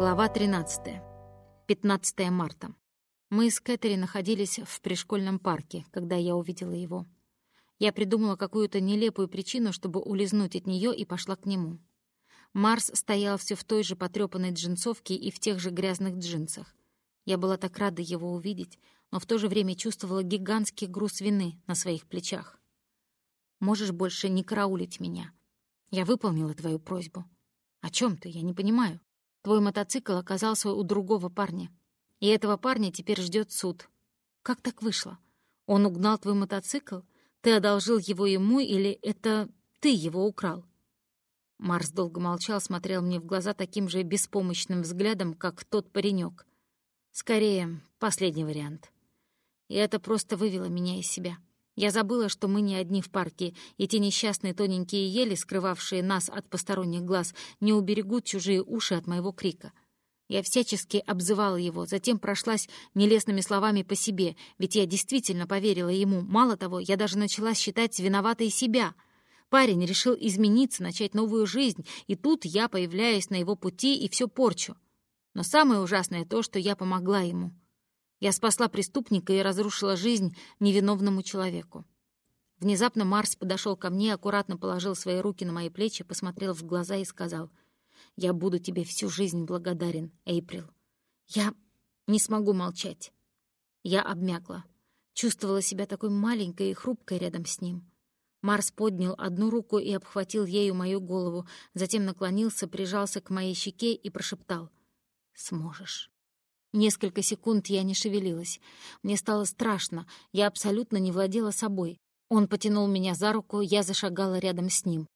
Глава 13. 15 марта. Мы с Кэтери находились в пришкольном парке, когда я увидела его. Я придумала какую-то нелепую причину, чтобы улизнуть от нее, и пошла к нему. Марс стоял все в той же потрепанной джинсовке и в тех же грязных джинсах. Я была так рада его увидеть, но в то же время чувствовала гигантский груз вины на своих плечах. «Можешь больше не караулить меня. Я выполнила твою просьбу. О чем ты? Я не понимаю. Твой мотоцикл оказался у другого парня. И этого парня теперь ждет суд. Как так вышло? Он угнал твой мотоцикл? Ты одолжил его ему или это ты его украл?» Марс долго молчал, смотрел мне в глаза таким же беспомощным взглядом, как тот паренек. Скорее, последний вариант. И это просто вывело меня из себя. Я забыла, что мы не одни в парке, и те несчастные тоненькие ели, скрывавшие нас от посторонних глаз, не уберегут чужие уши от моего крика. Я всячески обзывала его, затем прошлась нелестными словами по себе, ведь я действительно поверила ему. Мало того, я даже начала считать виноватой себя. Парень решил измениться, начать новую жизнь, и тут я появляюсь на его пути и все порчу. Но самое ужасное то, что я помогла ему. Я спасла преступника и разрушила жизнь невиновному человеку. Внезапно Марс подошел ко мне, аккуратно положил свои руки на мои плечи, посмотрел в глаза и сказал, «Я буду тебе всю жизнь благодарен, Эйприл. Я не смогу молчать». Я обмякла, чувствовала себя такой маленькой и хрупкой рядом с ним. Марс поднял одну руку и обхватил ею мою голову, затем наклонился, прижался к моей щеке и прошептал, «Сможешь». Несколько секунд я не шевелилась. Мне стало страшно, я абсолютно не владела собой. Он потянул меня за руку, я зашагала рядом с ним.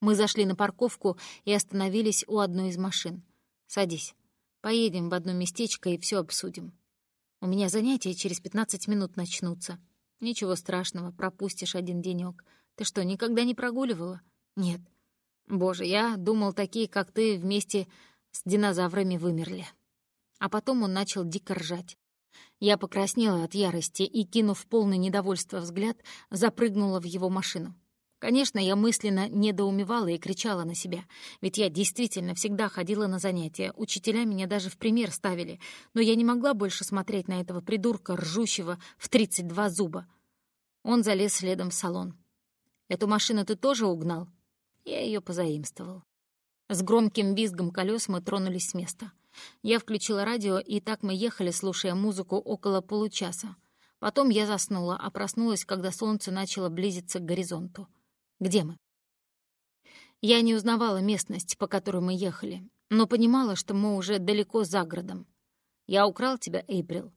Мы зашли на парковку и остановились у одной из машин. «Садись. Поедем в одно местечко и все обсудим. У меня занятия через пятнадцать минут начнутся. Ничего страшного, пропустишь один денёк. Ты что, никогда не прогуливала?» «Нет». «Боже, я думал, такие, как ты, вместе с динозаврами вымерли». А потом он начал дико ржать. Я покраснела от ярости и, кинув полный недовольства взгляд, запрыгнула в его машину. Конечно, я мысленно недоумевала и кричала на себя, ведь я действительно всегда ходила на занятия, учителя меня даже в пример ставили, но я не могла больше смотреть на этого придурка, ржущего в 32 зуба. Он залез следом в салон. «Эту машину ты тоже угнал?» Я ее позаимствовал. С громким визгом колес мы тронулись с места — я включила радио, и так мы ехали, слушая музыку, около получаса. Потом я заснула, а проснулась, когда солнце начало близиться к горизонту. Где мы? Я не узнавала местность, по которой мы ехали, но понимала, что мы уже далеко за городом. Я украл тебя, Эйприл.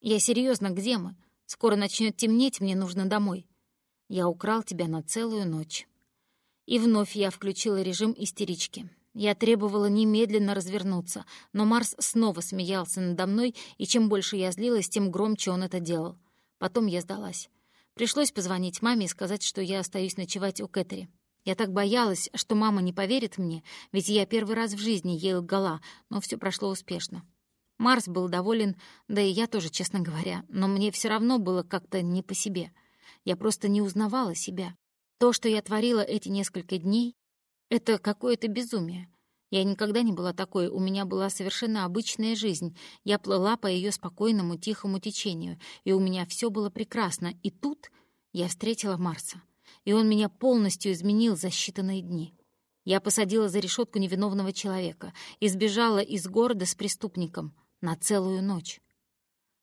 Я серьезно, где мы? Скоро начнет темнеть, мне нужно домой. Я украл тебя на целую ночь. И вновь я включила режим истерички. Я требовала немедленно развернуться, но Марс снова смеялся надо мной, и чем больше я злилась, тем громче он это делал. Потом я сдалась. Пришлось позвонить маме и сказать, что я остаюсь ночевать у Кэтери. Я так боялась, что мама не поверит мне, ведь я первый раз в жизни ей лгала, но все прошло успешно. Марс был доволен, да и я тоже, честно говоря, но мне все равно было как-то не по себе. Я просто не узнавала себя. То, что я творила эти несколько дней, это какое-то безумие. Я никогда не была такой, у меня была совершенно обычная жизнь. Я плыла по ее спокойному, тихому течению, и у меня все было прекрасно. И тут я встретила Марса, и он меня полностью изменил за считанные дни. Я посадила за решетку невиновного человека и сбежала из города с преступником на целую ночь.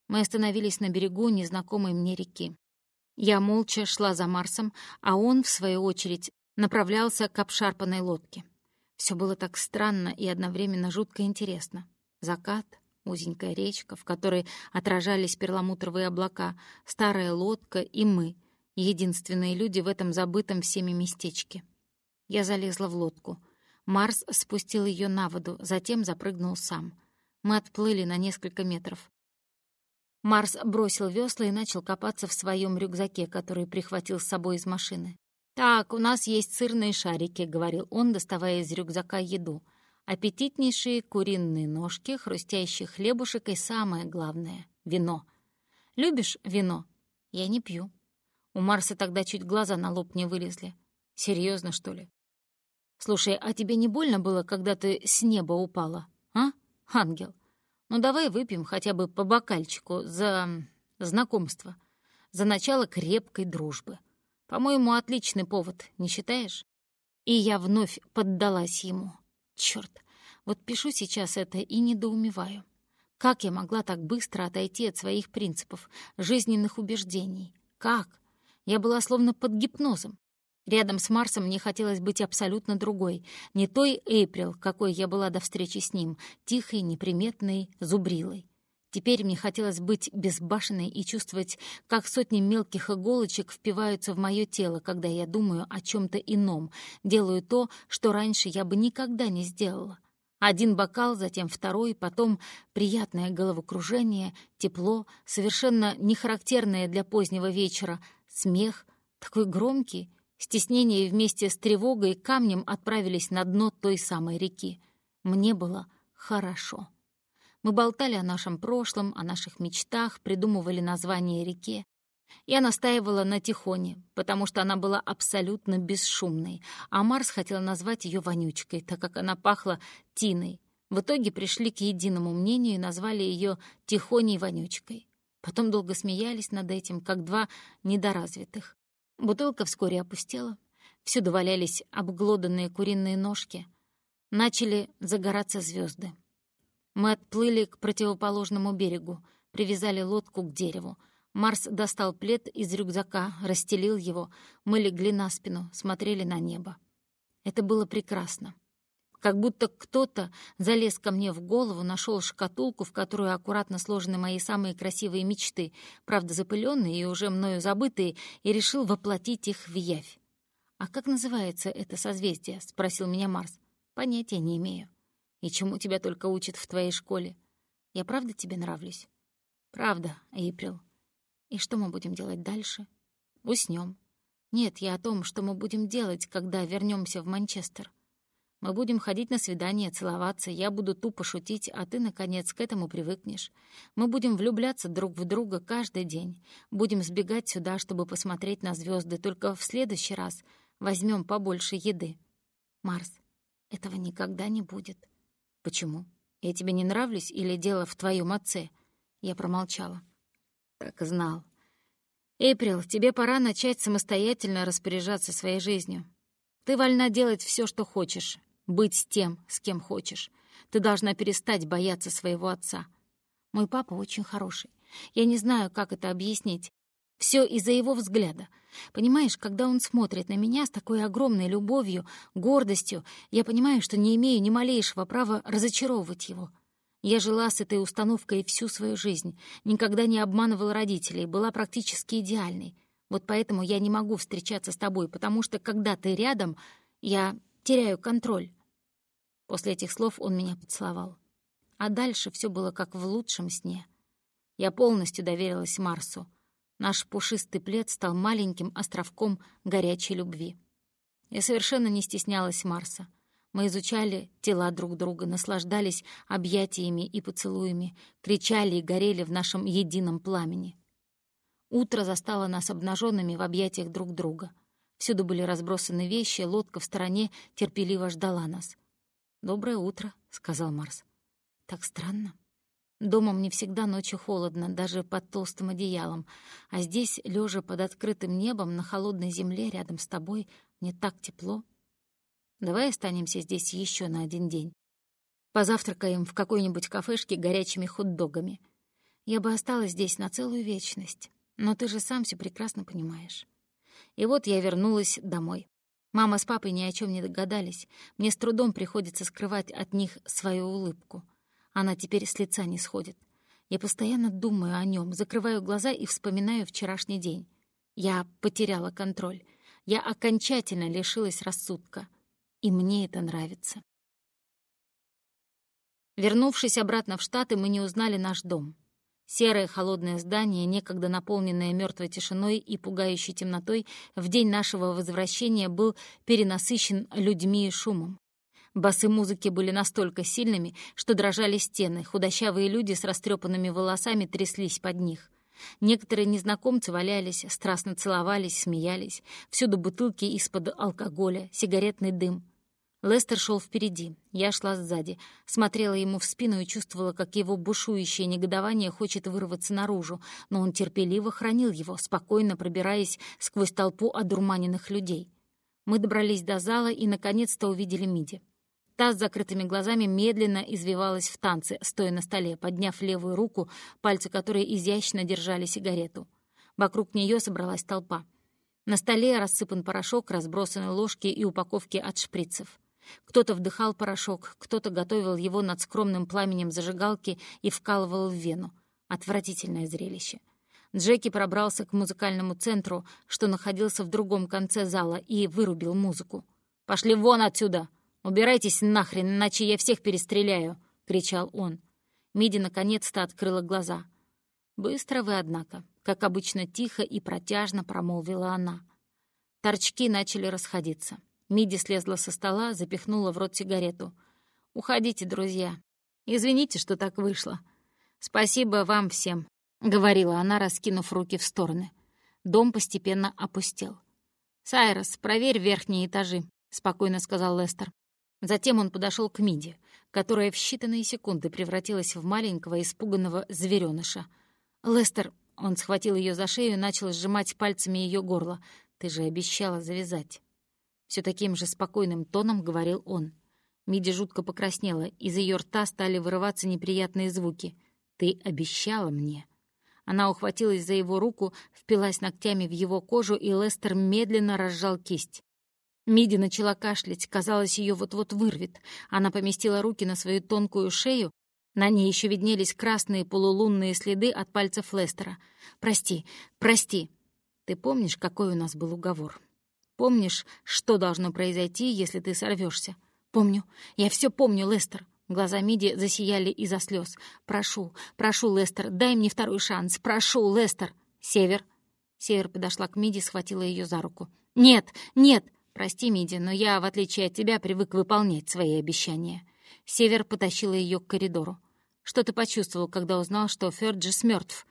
Мы остановились на берегу незнакомой мне реки. Я молча шла за Марсом, а он, в свою очередь, направлялся к обшарпанной лодке. Все было так странно и одновременно жутко интересно. Закат, узенькая речка, в которой отражались перламутровые облака, старая лодка и мы, единственные люди в этом забытом всеми местечке. Я залезла в лодку. Марс спустил ее на воду, затем запрыгнул сам. Мы отплыли на несколько метров. Марс бросил весла и начал копаться в своем рюкзаке, который прихватил с собой из машины. «Так, у нас есть сырные шарики», — говорил он, доставая из рюкзака еду. «Аппетитнейшие куриные ножки, хрустящий хлебушек и самое главное — вино. Любишь вино?» «Я не пью». У Марса тогда чуть глаза на лоб не вылезли. Серьезно, что ли? «Слушай, а тебе не больно было, когда ты с неба упала, а?» ангел. Ну давай выпьем хотя бы по бокальчику за знакомство, за начало крепкой дружбы. По-моему, отличный повод, не считаешь? И я вновь поддалась ему. Чёрт, вот пишу сейчас это и недоумеваю. Как я могла так быстро отойти от своих принципов, жизненных убеждений? Как? Я была словно под гипнозом. Рядом с Марсом мне хотелось быть абсолютно другой, не той Эйприл, какой я была до встречи с ним, тихой, неприметной, зубрилой. Теперь мне хотелось быть безбашенной и чувствовать, как сотни мелких иголочек впиваются в мое тело, когда я думаю о чем то ином, делаю то, что раньше я бы никогда не сделала. Один бокал, затем второй, потом приятное головокружение, тепло, совершенно нехарактерное для позднего вечера, смех, такой громкий, стеснение вместе с тревогой камнем отправились на дно той самой реки. Мне было хорошо. Мы болтали о нашем прошлом, о наших мечтах, придумывали название реке. Я настаивала на Тихоне, потому что она была абсолютно бесшумной, а Марс хотел назвать ее вонючкой, так как она пахла тиной. В итоге пришли к единому мнению и назвали ее Тихоней вонючкой. Потом долго смеялись над этим, как два недоразвитых. Бутылка вскоре опустела. Всюду валялись обглоданные куриные ножки. Начали загораться звезды. Мы отплыли к противоположному берегу, привязали лодку к дереву. Марс достал плед из рюкзака, расстелил его. Мы легли на спину, смотрели на небо. Это было прекрасно. Как будто кто-то залез ко мне в голову, нашел шкатулку, в которую аккуратно сложены мои самые красивые мечты, правда запыленные и уже мною забытые, и решил воплотить их в явь. «А как называется это созвездие?» — спросил меня Марс. «Понятия не имею». И чему тебя только учат в твоей школе? Я правда тебе нравлюсь? Правда, Эйприл. И что мы будем делать дальше? Уснем. Нет, я о том, что мы будем делать, когда вернемся в Манчестер. Мы будем ходить на свидания, целоваться, я буду тупо шутить, а ты, наконец, к этому привыкнешь. Мы будем влюбляться друг в друга каждый день. Будем сбегать сюда, чтобы посмотреть на звезды, только в следующий раз возьмем побольше еды. Марс, этого никогда не будет. «Почему? Я тебе не нравлюсь или дело в твоем отце?» Я промолчала. Так и знал. «Эйприл, тебе пора начать самостоятельно распоряжаться своей жизнью. Ты вольна делать все, что хочешь, быть с тем, с кем хочешь. Ты должна перестать бояться своего отца. Мой папа очень хороший. Я не знаю, как это объяснить. Все из-за его взгляда. Понимаешь, когда он смотрит на меня с такой огромной любовью, гордостью, я понимаю, что не имею ни малейшего права разочаровывать его. Я жила с этой установкой всю свою жизнь, никогда не обманывала родителей, была практически идеальной. Вот поэтому я не могу встречаться с тобой, потому что, когда ты рядом, я теряю контроль. После этих слов он меня поцеловал. А дальше все было как в лучшем сне. Я полностью доверилась Марсу. Наш пушистый плед стал маленьким островком горячей любви. Я совершенно не стеснялась Марса. Мы изучали тела друг друга, наслаждались объятиями и поцелуями, кричали и горели в нашем едином пламени. Утро застало нас обнаженными в объятиях друг друга. Всюду были разбросаны вещи, лодка в стороне терпеливо ждала нас. «Доброе утро», — сказал Марс. «Так странно. Дома мне всегда ночью холодно, даже под толстым одеялом, а здесь, лежа под открытым небом, на холодной земле рядом с тобой, мне так тепло. Давай останемся здесь еще на один день. Позавтракаем в какой-нибудь кафешке горячими хот-догами. Я бы осталась здесь на целую вечность, но ты же сам все прекрасно понимаешь. И вот я вернулась домой. Мама с папой ни о чем не догадались. Мне с трудом приходится скрывать от них свою улыбку — она теперь с лица не сходит. Я постоянно думаю о нем, закрываю глаза и вспоминаю вчерашний день. Я потеряла контроль. Я окончательно лишилась рассудка. И мне это нравится. Вернувшись обратно в Штаты, мы не узнали наш дом. Серое холодное здание, некогда наполненное мертвой тишиной и пугающей темнотой, в день нашего возвращения был перенасыщен людьми и шумом. Басы музыки были настолько сильными, что дрожали стены, худощавые люди с растрепанными волосами тряслись под них. Некоторые незнакомцы валялись, страстно целовались, смеялись. Всюду бутылки из-под алкоголя, сигаретный дым. Лестер шел впереди, я шла сзади, смотрела ему в спину и чувствовала, как его бушующее негодование хочет вырваться наружу, но он терпеливо хранил его, спокойно пробираясь сквозь толпу одурманенных людей. Мы добрались до зала и, наконец-то, увидели Миди. Та с закрытыми глазами медленно извивалась в танце, стоя на столе, подняв левую руку, пальцы которой изящно держали сигарету. Вокруг нее собралась толпа. На столе рассыпан порошок, разбросаны ложки и упаковки от шприцев. Кто-то вдыхал порошок, кто-то готовил его над скромным пламенем зажигалки и вкалывал в вену. Отвратительное зрелище. Джеки пробрался к музыкальному центру, что находился в другом конце зала, и вырубил музыку. «Пошли вон отсюда! Убирайтесь нахрен, иначе я всех перестреляю!» — кричал он. Миди наконец-то открыла глаза. «Быстро вы, однако», — как обычно тихо и протяжно промолвила она. Торчки начали расходиться. Миди слезла со стола, запихнула в рот сигарету. «Уходите, друзья. Извините, что так вышло. Спасибо вам всем», — говорила она, раскинув руки в стороны. Дом постепенно опустел. «Сайрос, проверь верхние этажи», — спокойно сказал Лестер. Затем он подошел к Миди, которая в считанные секунды превратилась в маленького испуганного зверёныша. «Лестер», — он схватил ее за шею и начал сжимать пальцами ее горло, — «ты же обещала завязать». Все таким же спокойным тоном говорил он. Миди жутко покраснела, из ее рта стали вырываться неприятные звуки. «Ты обещала мне». Она ухватилась за его руку, впилась ногтями в его кожу, и Лестер медленно разжал кисть. Миди начала кашлять, казалось, ее вот-вот вырвет. Она поместила руки на свою тонкую шею, на ней еще виднелись красные полулунные следы от пальцев Лестера. «Прости, прости. Ты помнишь, какой у нас был уговор?» Помнишь, что должно произойти, если ты сорвешься? Помню. Я все помню, Лестер. Глаза Миди засияли из-за слез. «Прошу, прошу, Лестер, дай мне второй шанс. Прошу, Лестер!» «Север!» Север подошла к Миди схватила ее за руку. «Нет, нет! Прости, Миди, но я, в отличие от тебя, привык выполнять свои обещания». Север потащила ее к коридору. «Что ты почувствовал, когда узнал, что Ферджис мертв?»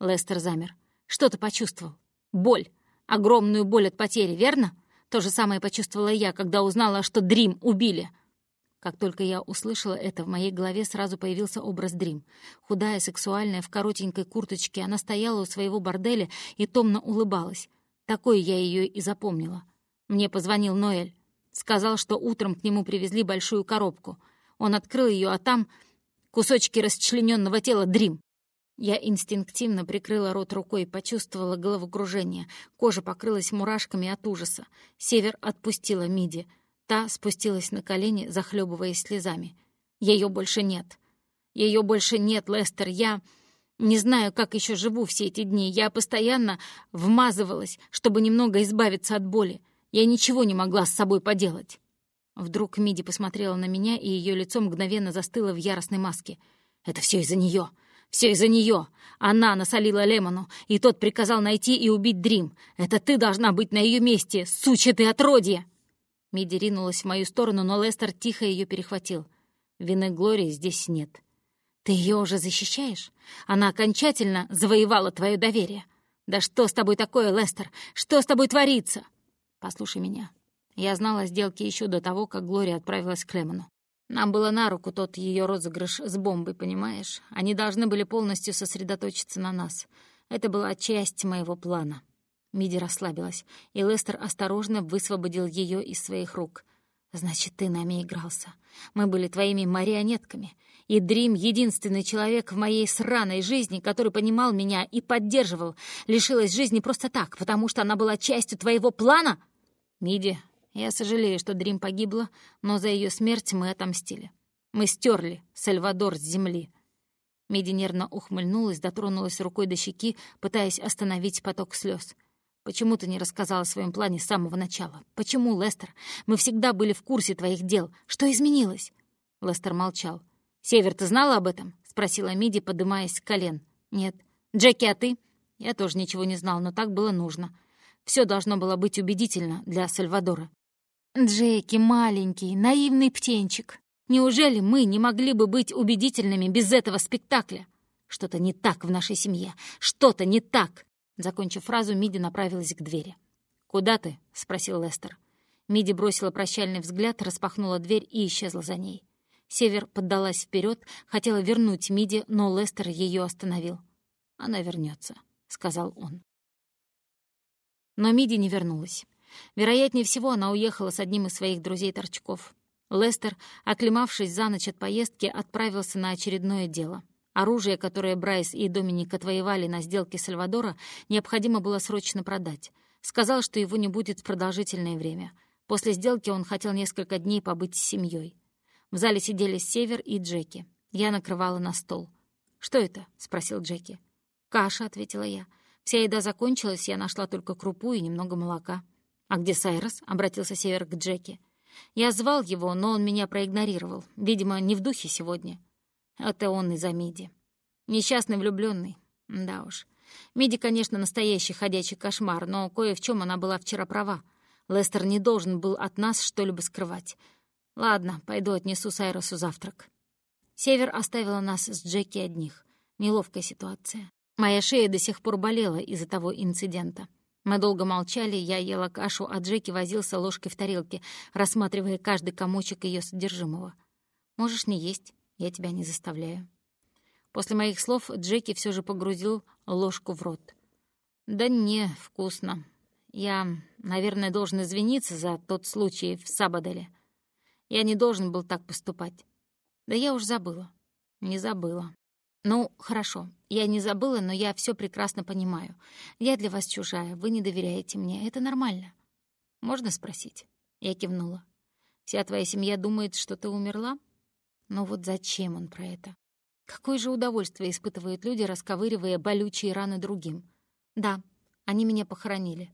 Лестер замер. «Что ты почувствовал?» «Боль огромную боль от потери, верно? То же самое почувствовала я, когда узнала, что Дрим убили. Как только я услышала это, в моей голове сразу появился образ Дрим. Худая, сексуальная, в коротенькой курточке, она стояла у своего борделя и томно улыбалась. Такой я ее и запомнила. Мне позвонил Ноэль. Сказал, что утром к нему привезли большую коробку. Он открыл ее, а там кусочки расчлененного тела Дрим. Я инстинктивно прикрыла рот рукой, и почувствовала головокружение. Кожа покрылась мурашками от ужаса. Север отпустила Миди. Та спустилась на колени, захлебываясь слезами. Ее больше нет. Ее больше нет, Лестер. Я не знаю, как еще живу все эти дни. Я постоянно вмазывалась, чтобы немного избавиться от боли. Я ничего не могла с собой поделать. Вдруг Миди посмотрела на меня, и ее лицо мгновенно застыло в яростной маске. «Это все из-за нее. Все из-за нее. Она насолила Лемону, и тот приказал найти и убить Дрим. Это ты должна быть на ее месте, сучья ты отродье!» Миди ринулась в мою сторону, но Лестер тихо ее перехватил. Вины Глории здесь нет. «Ты ее уже защищаешь? Она окончательно завоевала твое доверие. Да что с тобой такое, Лестер? Что с тобой творится?» «Послушай меня. Я знала о сделке еще до того, как Глория отправилась к Лемону. Нам было на руку тот ее розыгрыш с бомбой, понимаешь? Они должны были полностью сосредоточиться на нас. Это была часть моего плана. Миди расслабилась, и Лестер осторожно высвободил ее из своих рук. «Значит, ты нами игрался. Мы были твоими марионетками. И Дрим — единственный человек в моей сраной жизни, который понимал меня и поддерживал, лишилась жизни просто так, потому что она была частью твоего плана?» «Миди, я сожалею, что Дрим погибла, но за ее смерть мы отомстили. Мы стерли Сальвадор с земли». Миди нервно ухмыльнулась, дотронулась рукой до щеки, пытаясь остановить поток слез. «Почему ты не рассказала о своем плане с самого начала? Почему, Лестер? Мы всегда были в курсе твоих дел. Что изменилось?» Лестер молчал. «Север, ты знала об этом?» — спросила Миди, подымаясь с колен. «Нет». «Джеки, а ты?» «Я тоже ничего не знал, но так было нужно. Все должно было быть убедительно для Сальвадора. Джеки, маленький, наивный птенчик. Неужели мы не могли бы быть убедительными без этого спектакля? Что-то не так в нашей семье. Что-то не так. Закончив фразу, Миди направилась к двери. «Куда ты?» — спросил Лестер. Миди бросила прощальный взгляд, распахнула дверь и исчезла за ней. Север поддалась вперед, хотела вернуть Миди, но Лестер ее остановил. «Она вернется, сказал он. Но Миди не вернулась. Вероятнее всего, она уехала с одним из своих друзей-торчков. Лестер, оклемавшись за ночь от поездки, отправился на очередное дело. Оружие, которое Брайс и Доминик отвоевали на сделке Сальвадора, необходимо было срочно продать. Сказал, что его не будет в продолжительное время. После сделки он хотел несколько дней побыть с семьей. В зале сидели Север и Джеки. Я накрывала на стол. «Что это?» — спросил Джеки. «Каша», — ответила я. «Вся еда закончилась, я нашла только крупу и немного молока». «А где Сайрос?» — обратился Север к Джеки. Я звал его, но он меня проигнорировал. Видимо, не в духе сегодня. Это он из-за Миди. Несчастный влюбленный. Да уж. Миди, конечно, настоящий ходячий кошмар, но кое в чем она была вчера права. Лестер не должен был от нас что-либо скрывать. Ладно, пойду отнесу Сайросу завтрак. Север оставила нас с Джеки одних. Неловкая ситуация. Моя шея до сих пор болела из-за того инцидента. Мы долго молчали, я ела кашу, а Джеки возился ложкой в тарелке, рассматривая каждый комочек ее содержимого. «Можешь не есть, я тебя не заставляю». После моих слов Джеки все же погрузил ложку в рот. «Да не, вкусно. Я, наверное, должен извиниться за тот случай в Сабаделе. Я не должен был так поступать. Да я уж забыла. Не забыла. Ну, хорошо, я не забыла, но я все прекрасно понимаю. Я для вас чужая, вы не доверяете мне, это нормально. Можно спросить? Я кивнула. Вся твоя семья думает, что ты умерла? Но вот зачем он про это? Какое же удовольствие испытывают люди, расковыривая болючие раны другим? Да, они меня похоронили.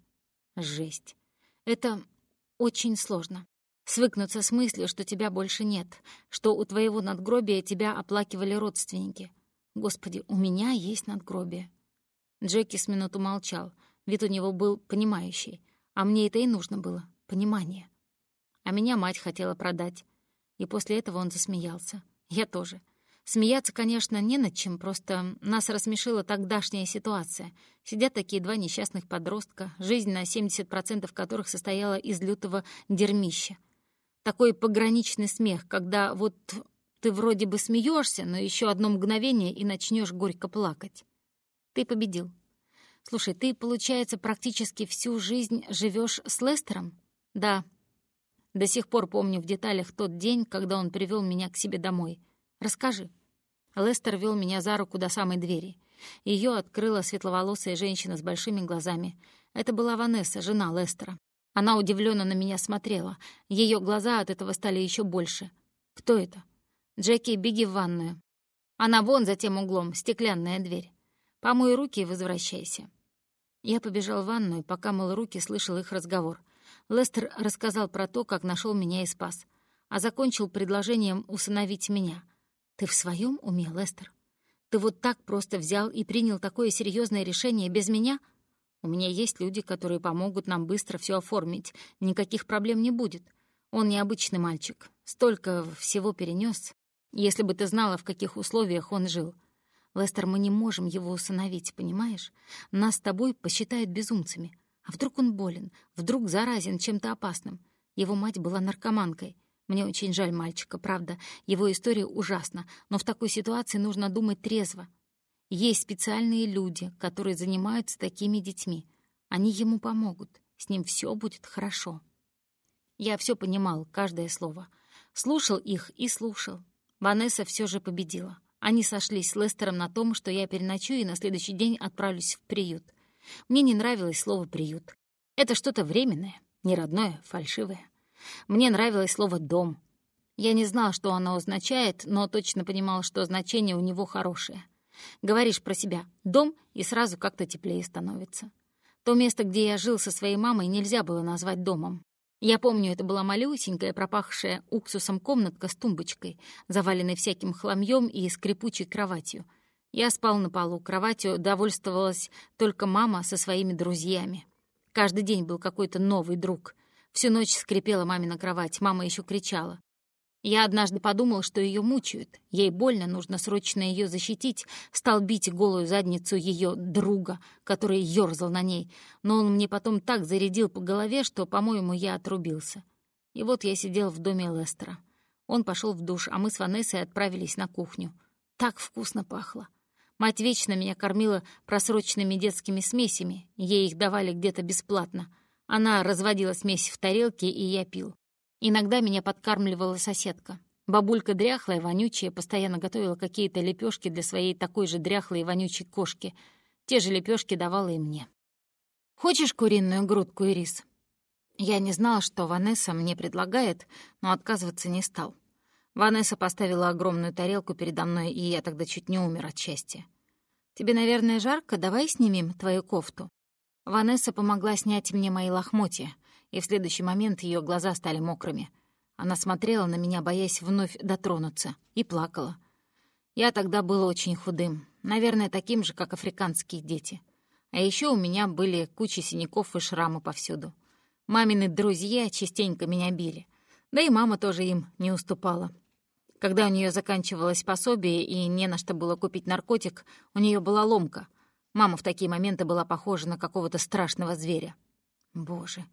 Жесть. Это очень сложно. Свыкнуться с мыслью, что тебя больше нет, что у твоего надгробия тебя оплакивали родственники — Господи, у меня есть надгробие. Джеки с минуту молчал. Вид у него был понимающий. А мне это и нужно было. Понимание. А меня мать хотела продать. И после этого он засмеялся. Я тоже. Смеяться, конечно, не над чем, просто нас рассмешила тогдашняя ситуация. Сидят такие два несчастных подростка, жизнь на 70% которых состояла из лютого дерьмища. Такой пограничный смех, когда вот ты вроде бы смеешься, но еще одно мгновение и начнешь горько плакать. Ты победил. Слушай, ты, получается, практически всю жизнь живешь с Лестером? Да. До сих пор помню в деталях тот день, когда он привел меня к себе домой. Расскажи. Лестер вел меня за руку до самой двери. Ее открыла светловолосая женщина с большими глазами. Это была Ванесса, жена Лестера. Она удивленно на меня смотрела. Ее глаза от этого стали еще больше. Кто это? «Джеки, беги в ванную. Она вон за тем углом, стеклянная дверь. Помой руки и возвращайся». Я побежал в ванную, пока мыл руки, слышал их разговор. Лестер рассказал про то, как нашел меня и спас, а закончил предложением усыновить меня. «Ты в своем уме, Лестер? Ты вот так просто взял и принял такое серьезное решение без меня? У меня есть люди, которые помогут нам быстро все оформить, никаких проблем не будет. Он необычный мальчик, столько всего перенес. Если бы ты знала, в каких условиях он жил. Лестер, мы не можем его усыновить, понимаешь? Нас с тобой посчитают безумцами. А вдруг он болен? Вдруг заразен чем-то опасным? Его мать была наркоманкой. Мне очень жаль мальчика, правда. Его история ужасна, но в такой ситуации нужно думать трезво. Есть специальные люди, которые занимаются такими детьми. Они ему помогут. С ним все будет хорошо. Я все понимал, каждое слово. Слушал их и слушал. Ванесса все же победила. Они сошлись с Лестером на том, что я переночую и на следующий день отправлюсь в приют. Мне не нравилось слово «приют». Это что-то временное, не родное, фальшивое. Мне нравилось слово «дом». Я не знал, что оно означает, но точно понимал, что значение у него хорошее. Говоришь про себя «дом» и сразу как-то теплее становится. То место, где я жил со своей мамой, нельзя было назвать домом. Я помню, это была малюсенькая, пропахшая уксусом комнатка с тумбочкой, заваленной всяким хламьем и скрипучей кроватью. Я спал на полу, кроватью довольствовалась только мама со своими друзьями. Каждый день был какой-то новый друг. Всю ночь скрипела мамина кровать, мама еще кричала. Я однажды подумал, что ее мучают. Ей больно, нужно срочно ее защитить. Стал бить голую задницу ее друга, который ерзал на ней. Но он мне потом так зарядил по голове, что, по-моему, я отрубился. И вот я сидел в доме Лестера. Он пошел в душ, а мы с Ванессой отправились на кухню. Так вкусно пахло. Мать вечно меня кормила просроченными детскими смесями. Ей их давали где-то бесплатно. Она разводила смесь в тарелке, и я пил. Иногда меня подкармливала соседка. Бабулька дряхлая, вонючая, постоянно готовила какие-то лепешки для своей такой же дряхлой и вонючей кошки. Те же лепешки давала и мне. «Хочешь куриную грудку и рис?» Я не знала, что Ванесса мне предлагает, но отказываться не стал. Ванесса поставила огромную тарелку передо мной, и я тогда чуть не умер от счастья. «Тебе, наверное, жарко? Давай снимем твою кофту». Ванесса помогла снять мне мои лохмотья и в следующий момент ее глаза стали мокрыми. Она смотрела на меня, боясь вновь дотронуться, и плакала. Я тогда был очень худым, наверное, таким же, как африканские дети. А еще у меня были куча синяков и шрамы повсюду. Мамины друзья частенько меня били. Да и мама тоже им не уступала. Когда у нее заканчивалось пособие и не на что было купить наркотик, у нее была ломка. Мама в такие моменты была похожа на какого-то страшного зверя. Боже,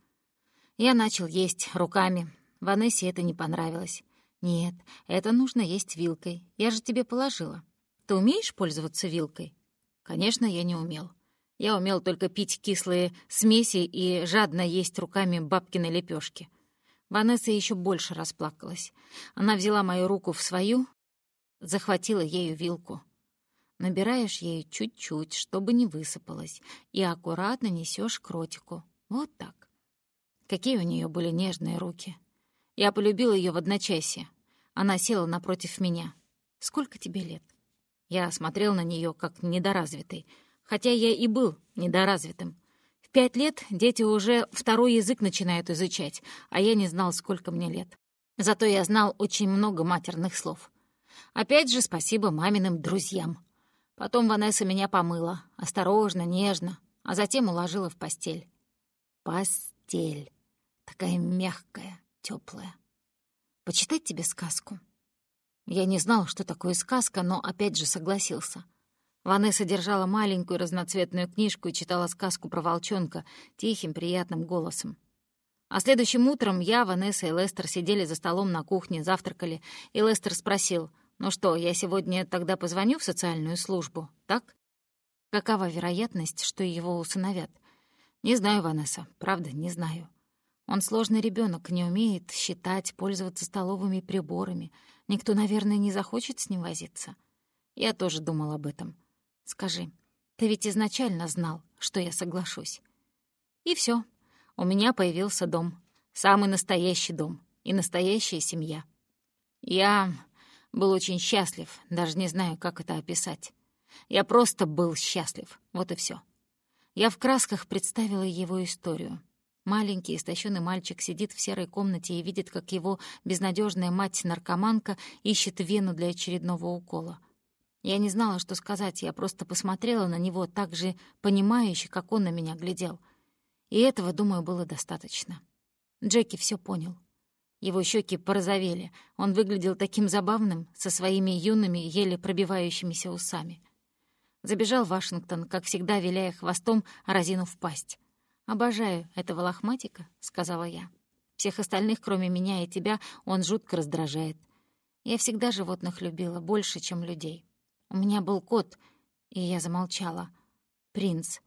я начал есть руками. Ванессе это не понравилось. «Нет, это нужно есть вилкой. Я же тебе положила. Ты умеешь пользоваться вилкой?» Конечно, я не умел. Я умел только пить кислые смеси и жадно есть руками бабкины лепешки. Ванесса еще больше расплакалась. Она взяла мою руку в свою, захватила ею вилку. Набираешь ею чуть-чуть, чтобы не высыпалось, и аккуратно несешь к ротику. Вот так. Какие у нее были нежные руки. Я полюбил ее в одночасье. Она села напротив меня. «Сколько тебе лет?» Я смотрел на нее как недоразвитый, хотя я и был недоразвитым. В пять лет дети уже второй язык начинают изучать, а я не знал, сколько мне лет. Зато я знал очень много матерных слов. Опять же, спасибо маминым друзьям. Потом Ванесса меня помыла, осторожно, нежно, а затем уложила в постель. Постель такая мягкая, теплая. Почитать тебе сказку?» Я не знал, что такое сказка, но опять же согласился. Ванесса держала маленькую разноцветную книжку и читала сказку про волчонка тихим, приятным голосом. А следующим утром я, Ванесса и Лестер сидели за столом на кухне, завтракали, и Лестер спросил, «Ну что, я сегодня тогда позвоню в социальную службу, так?» Какова вероятность, что его усыновят? Не знаю, Ванесса, правда, не знаю. Он сложный ребенок, не умеет считать, пользоваться столовыми приборами. Никто, наверное, не захочет с ним возиться. Я тоже думал об этом. Скажи, ты ведь изначально знал, что я соглашусь. И все. У меня появился дом. Самый настоящий дом. И настоящая семья. Я был очень счастлив, даже не знаю, как это описать. Я просто был счастлив, вот и все. Я в красках представила его историю. Маленький истощенный мальчик сидит в серой комнате и видит, как его безнадежная мать-наркоманка ищет вену для очередного укола. Я не знала, что сказать, я просто посмотрела на него так же понимающе, как он на меня глядел. И этого, думаю, было достаточно. Джеки все понял. Его щеки порозовели, он выглядел таким забавным, со своими юными, еле пробивающимися усами. Забежал Вашингтон, как всегда, виляя хвостом, разинув пасть. «Обожаю этого лохматика», — сказала я. «Всех остальных, кроме меня и тебя, он жутко раздражает. Я всегда животных любила больше, чем людей. У меня был кот, и я замолчала. Принц.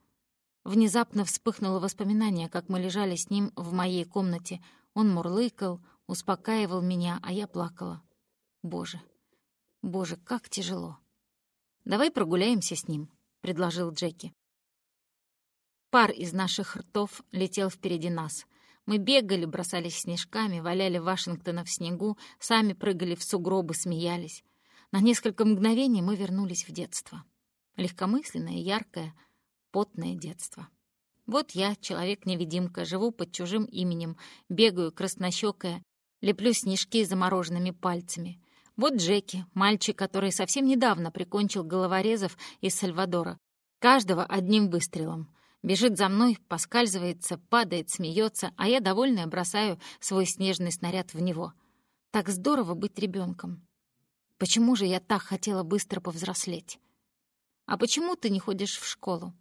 Внезапно вспыхнуло воспоминание, как мы лежали с ним в моей комнате. Он мурлыкал, успокаивал меня, а я плакала. Боже, боже, как тяжело. «Давай прогуляемся с ним», — предложил Джеки. Пар из наших ртов летел впереди нас. Мы бегали, бросались снежками, валяли Вашингтона в снегу, сами прыгали в сугробы, смеялись. На несколько мгновений мы вернулись в детство. Легкомысленное, яркое, потное детство. Вот я, человек-невидимка, живу под чужим именем, бегаю краснощёкая, леплю снежки замороженными пальцами. Вот Джеки, мальчик, который совсем недавно прикончил головорезов из Сальвадора. Каждого одним выстрелом — Бежит за мной, поскальзывается, падает, смеется, а я, довольная, бросаю свой снежный снаряд в него. Так здорово быть ребенком. Почему же я так хотела быстро повзрослеть? А почему ты не ходишь в школу?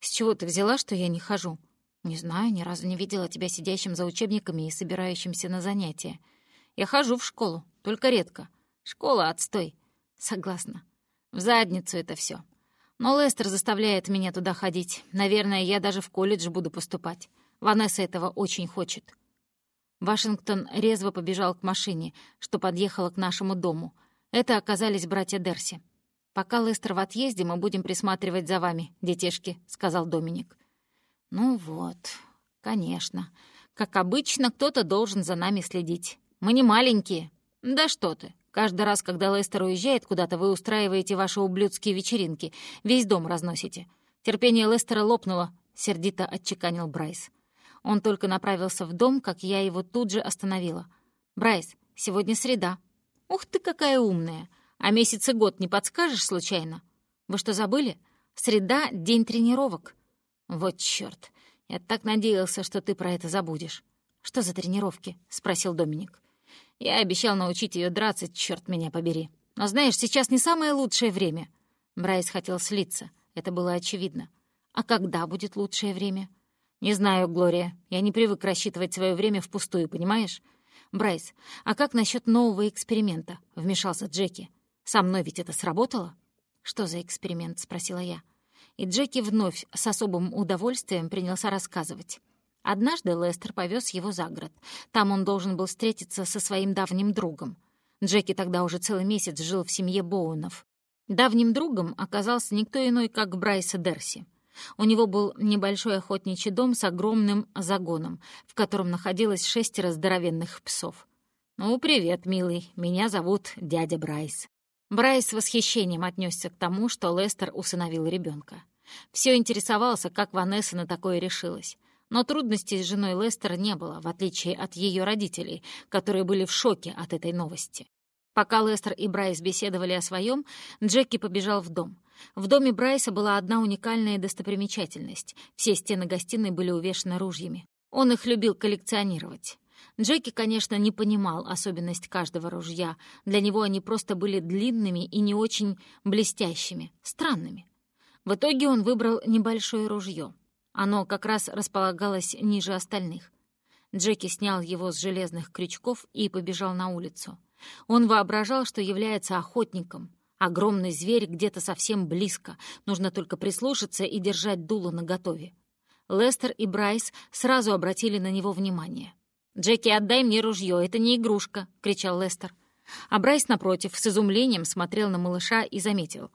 С чего ты взяла, что я не хожу? Не знаю, ни разу не видела тебя сидящим за учебниками и собирающимся на занятия. Я хожу в школу, только редко. Школа — отстой. Согласна. В задницу это все. Но Лестер заставляет меня туда ходить. Наверное, я даже в колледж буду поступать. Ванесса этого очень хочет. Вашингтон резво побежал к машине, что подъехала к нашему дому. Это оказались братья Дерси. «Пока Лестер в отъезде, мы будем присматривать за вами, детишки», — сказал Доминик. «Ну вот, конечно. Как обычно, кто-то должен за нами следить. Мы не маленькие. Да что ты. Каждый раз, когда Лестер уезжает куда-то, вы устраиваете ваши ублюдские вечеринки. Весь дом разносите. Терпение Лестера лопнуло», — сердито отчеканил Брайс. Он только направился в дом, как я его тут же остановила. «Брайс, сегодня среда». «Ух ты, какая умная! А месяц и год не подскажешь случайно? Вы что, забыли? Среда — день тренировок». «Вот чёрт! Я так надеялся, что ты про это забудешь». «Что за тренировки?» — спросил Доминик. «Я обещал научить ее драться, чёрт меня побери. Но знаешь, сейчас не самое лучшее время». Брайс хотел слиться, это было очевидно. «А когда будет лучшее время?» «Не знаю, Глория. Я не привык рассчитывать свое время впустую, понимаешь?» «Брайс, а как насчет нового эксперимента?» — вмешался Джеки. «Со мной ведь это сработало?» «Что за эксперимент?» — спросила я. И Джеки вновь с особым удовольствием принялся рассказывать. Однажды Лестер повез его за город. Там он должен был встретиться со своим давним другом. Джеки тогда уже целый месяц жил в семье Боунов. Давним другом оказался никто иной, как Брайс Дерси. У него был небольшой охотничий дом с огромным загоном, в котором находилось шестеро здоровенных псов. «Ну, привет, милый, меня зовут дядя Брайс». Брайс с восхищением отнесся к тому, что Лестер усыновил ребенка. Все интересовался, как Ванесса на такое решилась. Но трудностей с женой Лестера не было, в отличие от ее родителей, которые были в шоке от этой новости. Пока Лестер и Брайс беседовали о своем, Джеки побежал в дом. В доме Брайса была одна уникальная достопримечательность. Все стены гостиной были увешаны ружьями. Он их любил коллекционировать. Джеки, конечно, не понимал особенность каждого ружья. Для него они просто были длинными и не очень блестящими, странными. В итоге он выбрал небольшое ружье. Оно как раз располагалось ниже остальных. Джеки снял его с железных крючков и побежал на улицу. Он воображал, что является охотником. Огромный зверь где-то совсем близко. Нужно только прислушаться и держать дуло наготове. Лестер и Брайс сразу обратили на него внимание. «Джеки, отдай мне ружье, это не игрушка!» — кричал Лестер. А Брайс, напротив, с изумлением смотрел на малыша и заметил.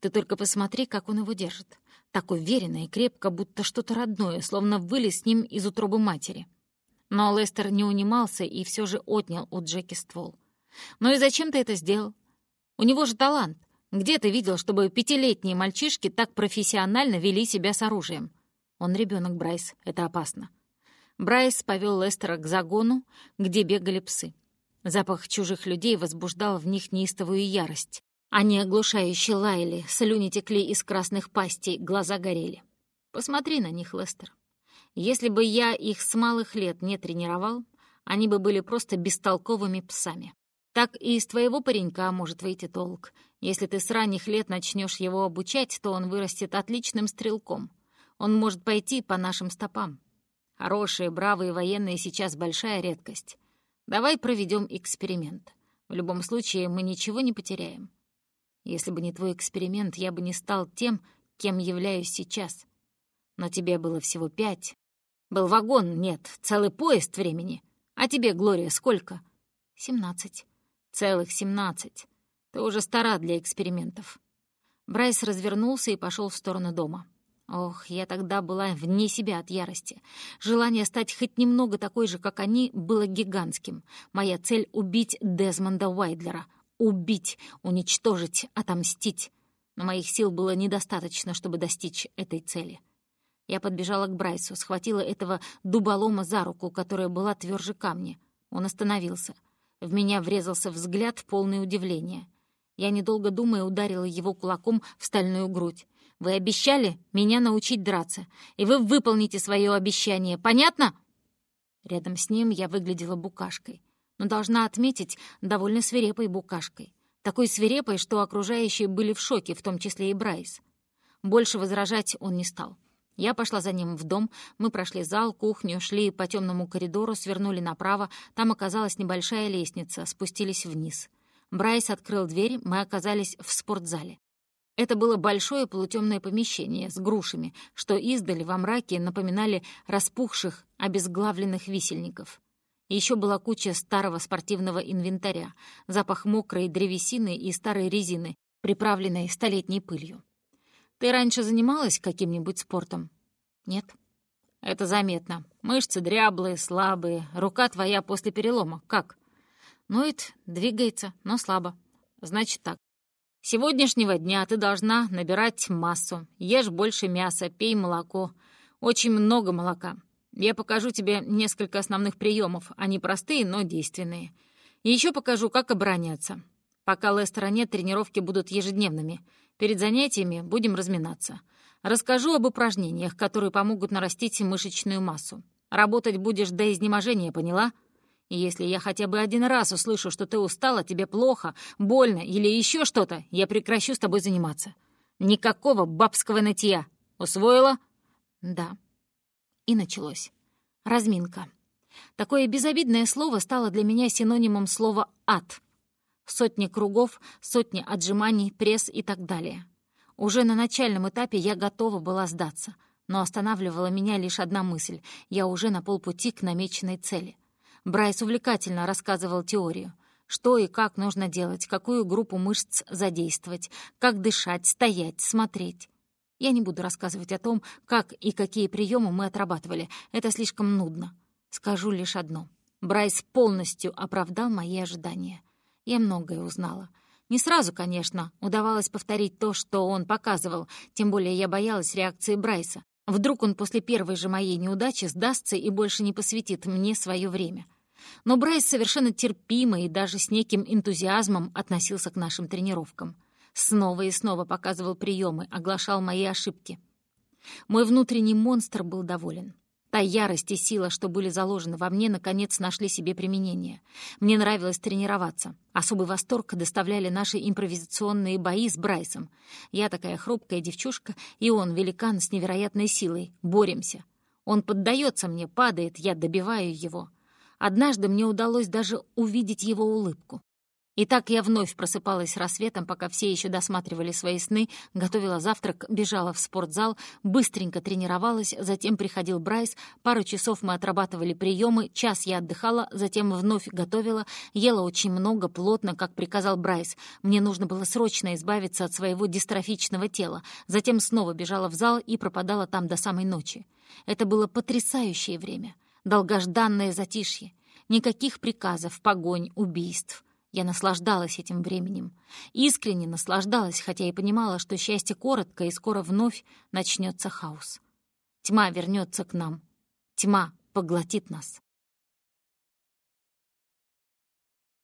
«Ты только посмотри, как он его держит. Так уверенно и крепко, будто что-то родное, словно вылез с ним из утробы матери». Но Лестер не унимался и все же отнял у Джеки ствол. «Ну и зачем ты это сделал? У него же талант. Где ты видел, чтобы пятилетние мальчишки так профессионально вели себя с оружием? Он ребенок, Брайс, это опасно». Брайс повел Лестера к загону, где бегали псы. Запах чужих людей возбуждал в них неистовую ярость. Они оглушающе лаяли, слюни текли из красных пастей, глаза горели. Посмотри на них, Лестер. Если бы я их с малых лет не тренировал, они бы были просто бестолковыми псами. Так и из твоего паренька может выйти толк. Если ты с ранних лет начнешь его обучать, то он вырастет отличным стрелком. Он может пойти по нашим стопам. Хорошие, бравые военные сейчас большая редкость. Давай проведем эксперимент. В любом случае, мы ничего не потеряем. Если бы не твой эксперимент, я бы не стал тем, кем являюсь сейчас. Но тебе было всего пять. Был вагон, нет, целый поезд времени. А тебе, Глория, сколько? Семнадцать. Целых семнадцать. Ты уже стара для экспериментов. Брайс развернулся и пошел в сторону дома. Ох, я тогда была вне себя от ярости. Желание стать хоть немного такой же, как они, было гигантским. Моя цель — убить Дезмонда Уайдлера. Убить, уничтожить, отомстить. Но моих сил было недостаточно, чтобы достичь этой цели. Я подбежала к Брайсу, схватила этого дуболома за руку, которая была тверже камня. Он остановился. В меня врезался взгляд, полный удивления. Я, недолго думая, ударила его кулаком в стальную грудь. «Вы обещали меня научить драться, и вы выполните свое обещание, понятно?» Рядом с ним я выглядела букашкой. Но должна отметить довольно свирепой букашкой. Такой свирепой, что окружающие были в шоке, в том числе и Брайс. Больше возражать он не стал. Я пошла за ним в дом, мы прошли зал, кухню, шли по темному коридору, свернули направо, там оказалась небольшая лестница, спустились вниз. Брайс открыл дверь, мы оказались в спортзале. Это было большое полутемное помещение с грушами, что издали во мраке напоминали распухших, обезглавленных висельников. Еще была куча старого спортивного инвентаря, запах мокрой древесины и старой резины, приправленной столетней пылью. «Ты раньше занималась каким-нибудь спортом?» «Нет». «Это заметно. Мышцы дряблые, слабые. Рука твоя после перелома. Как?» «Ноет, двигается, но слабо. Значит так. Сегодняшнего дня ты должна набирать массу. Ешь больше мяса, пей молоко. Очень много молока. Я покажу тебе несколько основных приемов. Они простые, но действенные. И еще покажу, как обороняться. Пока Лестера нет, тренировки будут ежедневными. Перед занятиями будем разминаться. Расскажу об упражнениях, которые помогут нарастить мышечную массу. Работать будешь до изнеможения, поняла? И если я хотя бы один раз услышу, что ты устала, тебе плохо, больно или еще что-то, я прекращу с тобой заниматься. Никакого бабского нытья. Усвоила? Да. И началось. Разминка. Такое безобидное слово стало для меня синонимом слова «ад». Сотни кругов, сотни отжиманий, пресс и так далее. Уже на начальном этапе я готова была сдаться, но останавливала меня лишь одна мысль — я уже на полпути к намеченной цели. Брайс увлекательно рассказывал теорию. Что и как нужно делать, какую группу мышц задействовать, как дышать, стоять, смотреть. Я не буду рассказывать о том, как и какие приемы мы отрабатывали. Это слишком нудно. Скажу лишь одно. Брайс полностью оправдал мои ожидания — я многое узнала. Не сразу, конечно, удавалось повторить то, что он показывал, тем более я боялась реакции Брайса. Вдруг он после первой же моей неудачи сдастся и больше не посвятит мне свое время. Но Брайс совершенно терпимо и даже с неким энтузиазмом относился к нашим тренировкам. Снова и снова показывал приемы, оглашал мои ошибки. Мой внутренний монстр был доволен. Та ярость и сила, что были заложены во мне, наконец нашли себе применение. Мне нравилось тренироваться. Особый восторг доставляли наши импровизационные бои с Брайсом. Я такая хрупкая девчушка, и он великан с невероятной силой. Боремся. Он поддается мне, падает, я добиваю его. Однажды мне удалось даже увидеть его улыбку. И так я вновь просыпалась рассветом, пока все еще досматривали свои сны, готовила завтрак, бежала в спортзал, быстренько тренировалась, затем приходил Брайс, пару часов мы отрабатывали приемы, час я отдыхала, затем вновь готовила, ела очень много, плотно, как приказал Брайс. Мне нужно было срочно избавиться от своего дистрофичного тела, затем снова бежала в зал и пропадала там до самой ночи. Это было потрясающее время, долгожданное затишье. Никаких приказов, погонь, убийств. Я наслаждалась этим временем. Искренне наслаждалась, хотя и понимала, что счастье коротко, и скоро вновь начнется хаос. Тьма вернется к нам. Тьма поглотит нас.